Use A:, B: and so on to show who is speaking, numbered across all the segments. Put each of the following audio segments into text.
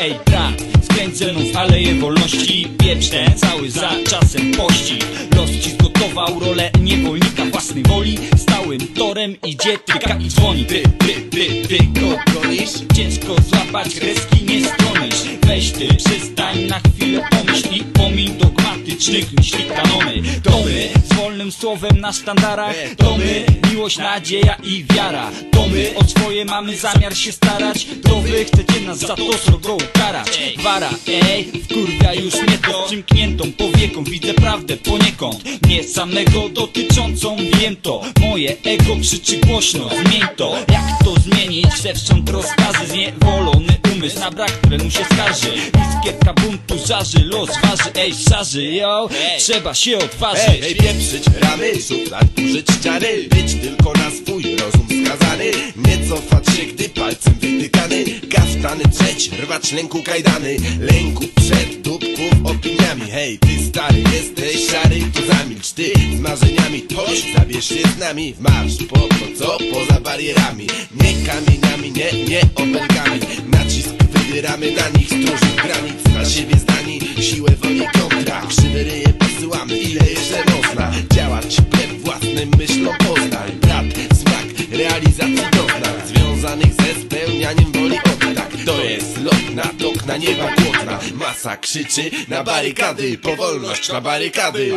A: Ej ze mną w aleję wolności ten cały za czasem pościg Los ci zgotował rolę niewolnika własnej woli Stałym torem idzie tyka i dzwoni. Ty, ty, ty, ty go gonisz? Ciężko złapać kreski, nie stronisz. Weź ty, przystań na chwilę pomyśl i pomiń dogmatycznych myśli wolnym słowem na sztandarach. To my, miłość, nadzieja i wiara. To my, o swoje mamy zamiar się starać. To wy chcecie nas za to srogo ukarać. Wara, ej, wkurwia już mnie to. Przymkniętą powieką widzę prawdę poniekąd. Nie samego dotyczącą, wiem to. Moje ego krzyczy głośno, zmień to. Jak to zmienić? Zewsząd rozkazy Zniewolony umysł na brak się skarży Iskierka buntu żarzy, los waży Ej, szarzy, yo, trzeba się odważyć
B: Ej, pieprzyć ramy, szuflad użyć czary Być tylko na swój rozum skazany. Nie cofać się, gdy palcem wytykany. Kaftany trzeć, rwać lęku kajdany. Lęku przed dupków opiniami. Hej, ty stary, jesteś szary, to zamilcz Ty z marzeniami, chodź, zabierz się z nami. W marsz, po to co? Poza barierami. Nie kamieniami, nie, nie obelgami Nacisk wybieramy na nich stróży granic Na siebie zdani, siłę woli kontra Krzywe ryje posyłamy, ile jeszcze można. Działać wbrew własnym myślom poznań. Brat, smak, realizacji doznań Związanych ze spełnianiem woli odtak To jest lot na tok, na nieba głodna Masa krzyczy na barykady Powolność na barykady.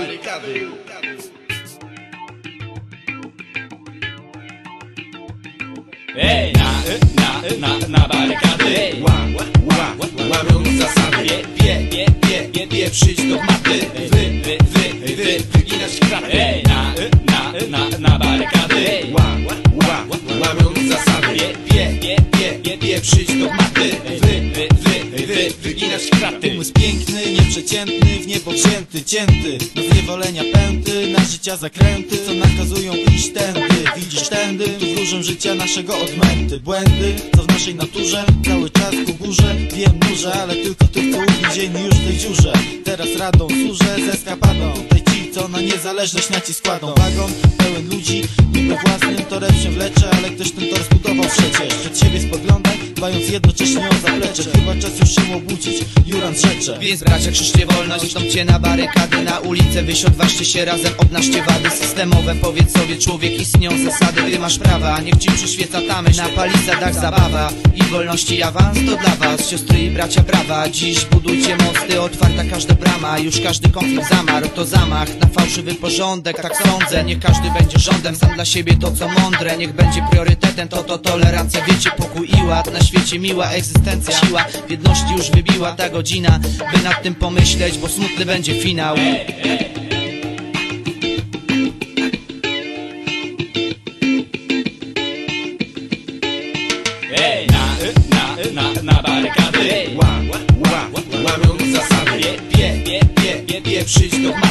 A: Ej, na, na, na, na barykady Ej,
B: Ła, ła, ła, łamiąc zasady.
A: Pie, pie, pie, pie, pie, pieprzyć dogmaty Wy, wy, wy, wy, wyginać kraty na, na, na, na barykady.
B: Ła, ła, ła, łamiąc zasady.
A: Pie, pie, pie, pie, pie, pieprzyć dogmaty Wy, wy, wy, wy, wyginać kraty
C: Umysł piękny, nieprzeciętny, w niebo wzięty, cięty. Na zniewolenia pęty, na życia zakręty Co nakazują iść tędy, widzisz tędy Tu wróżę życia naszego odmęty. Błędy, naszej naturze. Cały czas ku górze, wiem nurzę Ale tylko tych, co uwięzieni już w tej dziurze. Teraz radą służę ze eskapadą. Tutaj ci, co na niezależność nacisk kładą Wagon pełen ludzi, niby własnym torem się wlecze Ale ktoś ten tor zbudował przecież. Przed siebie spoglądaj, dbając jednocześnie o zaplecze czas już się obudzić, Juran rzecze
D: Więc bracia krzyczcie wolność, wstąpcie na barykady Na ulicę wyjść, odważcie się razem, obnażcie wady systemowe Powiedz sobie człowiek, istnieją zasady, ty masz prawa Niech ci przyświeca ta myśl, na palisadach zabawa I wolności awans to dla was, siostry i bracia brawa. Dziś budujcie mosty, otwarta każda brama. Już każdy konflikt zamarł, to zamach Na fałszywy porządek, tak sądzę. Niech każdy będzie rządem, sam dla siebie to co mądre. Niech będzie priorytetem, to to tolerancja. Wiecie, pokój i ład, na świecie miła egzystencja Siła w jedności już wybiła ta godzina By nad tym pomyśleć, bo smutny będzie finał
A: Ej, na, na, na, na barykady Ej,
B: Ła, ła, ła, łamiąc zasady
A: pie, pie, pie, pie, pie, pieprzyć dogmaty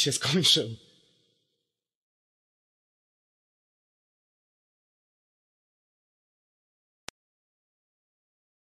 C: tinha ficado no.